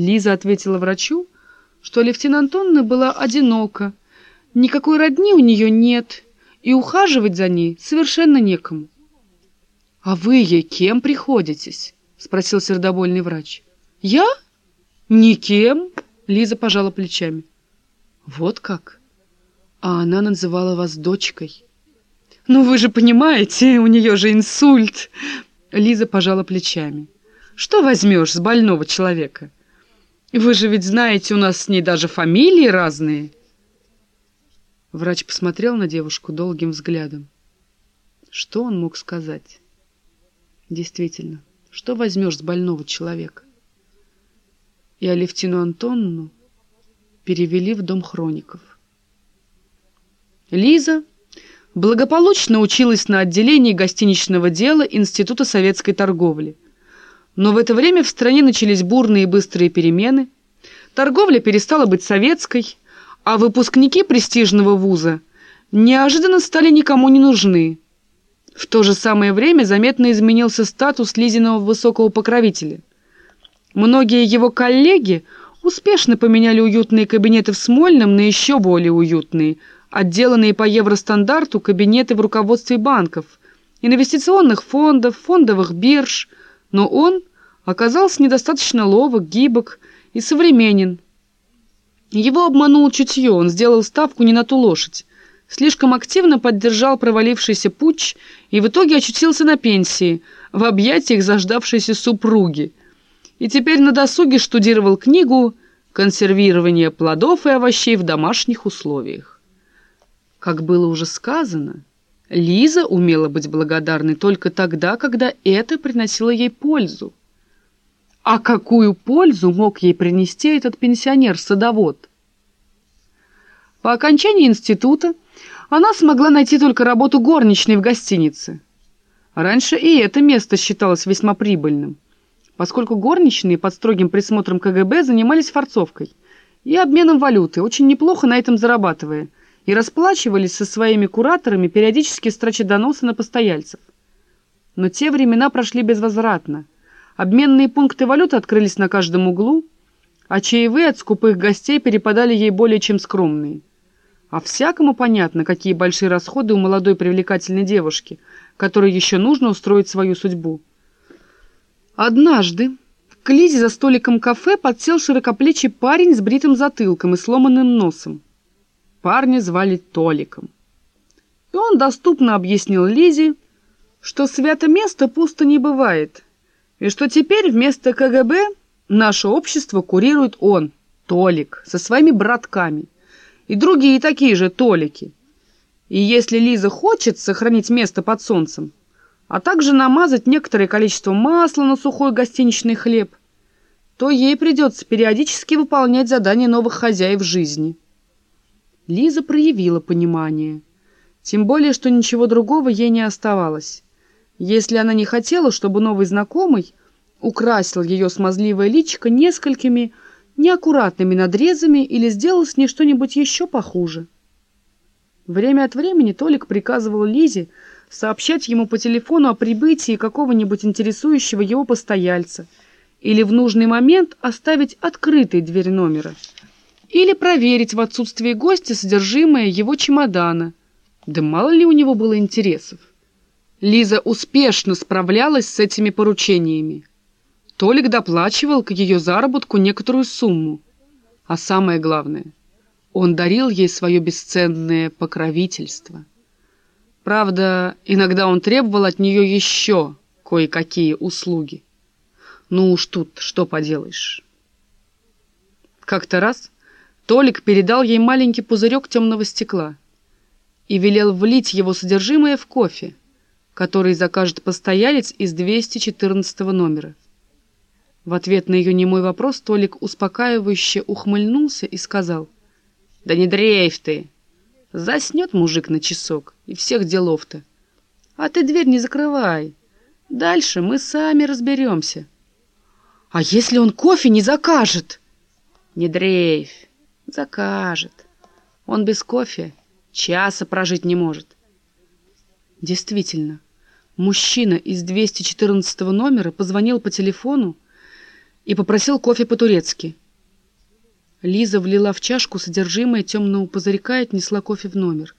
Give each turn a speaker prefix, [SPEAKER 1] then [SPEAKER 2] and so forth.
[SPEAKER 1] Лиза ответила врачу, что Левтина Антоновна была одинока, никакой родни у нее нет, и ухаживать за ней совершенно некому. — А вы ей кем приходитесь? — спросил сердобольный врач. — Я? — Никем, — Лиза пожала плечами. — Вот как? А она называла вас дочкой. — Ну вы же понимаете, у нее же инсульт. Лиза пожала плечами. — Что возьмешь с больного человека? Вы же ведь знаете, у нас с ней даже фамилии разные. Врач посмотрел на девушку долгим взглядом. Что он мог сказать? Действительно, что возьмешь с больного человека? И Алевтину Антонну перевели в дом хроников. Лиза благополучно училась на отделении гостиничного дела Института советской торговли. Но в это время в стране начались бурные и быстрые перемены. Торговля перестала быть советской, а выпускники престижного вуза неожиданно стали никому не нужны. В то же самое время заметно изменился статус Лизиного высокого покровителя. Многие его коллеги успешно поменяли уютные кабинеты в Смольном на еще более уютные, отделанные по евростандарту кабинеты в руководстве банков, инвестиционных фондов, фондовых бирж, но он оказался недостаточно ловок, гибок и современен. Его обманул чутье, он сделал ставку не на ту лошадь слишком активно поддержал провалившийся путч и в итоге очутился на пенсии, в объятиях заждавшейся супруги. И теперь на досуге штудировал книгу «Консервирование плодов и овощей в домашних условиях». Как было уже сказано, Лиза умела быть благодарной только тогда, когда это приносило ей пользу. А какую пользу мог ей принести этот пенсионер-садовод? По окончании института она смогла найти только работу горничной в гостинице. Раньше и это место считалось весьма прибыльным, поскольку горничные под строгим присмотром КГБ занимались форцовкой и обменом валюты, очень неплохо на этом зарабатывая, и расплачивались со своими кураторами, периодически строча доносы на постояльцев. Но те времена прошли безвозвратно. Обменные пункты валюты открылись на каждом углу, а чаевые от скупых гостей перепадали ей более чем скромные. А всякому понятно, какие большие расходы у молодой привлекательной девушки, которой еще нужно устроить свою судьбу. Однажды к Лизе за столиком кафе подсел широкоплечий парень с бритым затылком и сломанным носом. Парня звали Толиком. И он доступно объяснил Лизе, что свято место пусто не бывает, и что теперь вместо КГБ наше общество курирует он, Толик, со своими братками – и другие такие же толики. И если Лиза хочет сохранить место под солнцем, а также намазать некоторое количество масла на сухой гостиничный хлеб, то ей придется периодически выполнять задания новых хозяев жизни. Лиза проявила понимание. Тем более, что ничего другого ей не оставалось. Если она не хотела, чтобы новый знакомый украсил ее смазливое личико несколькими неаккуратными надрезами или сделал с ней что-нибудь еще похуже. Время от времени Толик приказывал Лизе сообщать ему по телефону о прибытии какого-нибудь интересующего его постояльца или в нужный момент оставить открытой дверь номера или проверить в отсутствии гостя содержимое его чемодана. Да мало ли у него было интересов. Лиза успешно справлялась с этими поручениями. Толик доплачивал к ее заработку некоторую сумму. А самое главное, он дарил ей свое бесценное покровительство. Правда, иногда он требовал от нее еще кое-какие услуги. Ну уж тут что поделаешь. Как-то раз Толик передал ей маленький пузырек темного стекла и велел влить его содержимое в кофе, который закажет постоялец из 214 номера. В ответ на ее немой вопрос Толик успокаивающе ухмыльнулся и сказал, «Да не дрейф ты! Заснет мужик на часок, и всех делов-то. А ты дверь не закрывай. Дальше мы сами разберемся». «А если он кофе не закажет?» «Не дрейф, закажет. Он без кофе часа прожить не может». Действительно, мужчина из 214 номера позвонил по телефону, и попросил кофе по-турецки. Лиза влила в чашку содержимое темного пузырька и отнесла кофе в номер.